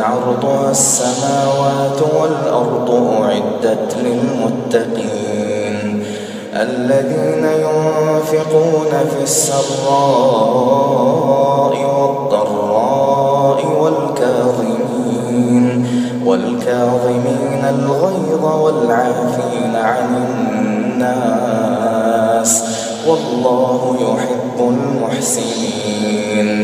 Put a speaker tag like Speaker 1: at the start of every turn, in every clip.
Speaker 1: عرضها السماوات والأرض أعدت للمتقين. الذين ينفقون في السراء والضراء والكاظمين والكاظمين الغيظ والعافين عن الناس. والله يحب المحسنين.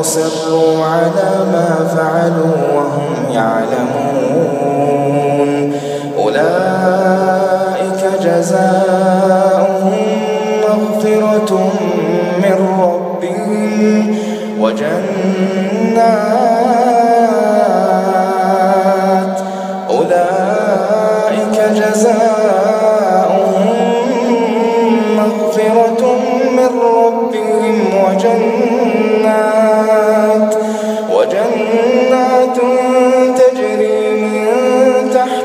Speaker 1: ولم يصروا على ما فعلوا وهم يعلمون. أولئك جزاؤهم مغفرة من ربهم. وجنات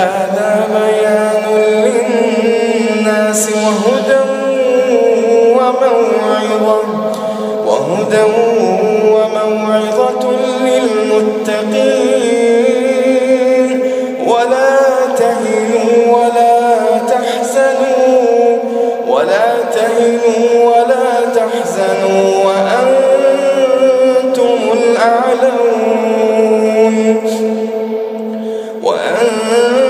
Speaker 1: هذا بيان للناس وهدى وموعظة وهدى وموعظة للمتقين. ولا تهنوا ولا تحزنوا ولا تهنوا ولا تحزنوا وأنتم الأعلون. وأنتم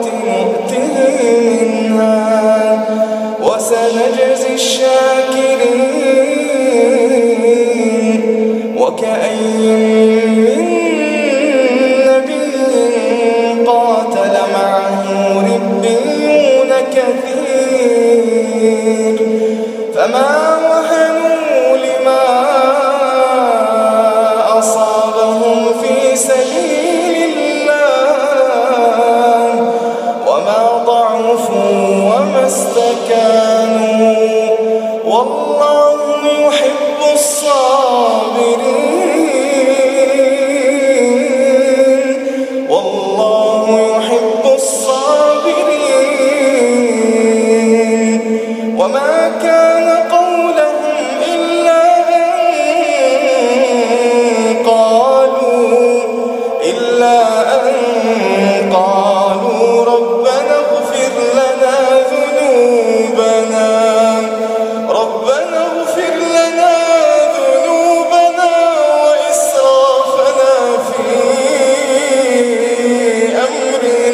Speaker 1: وكأي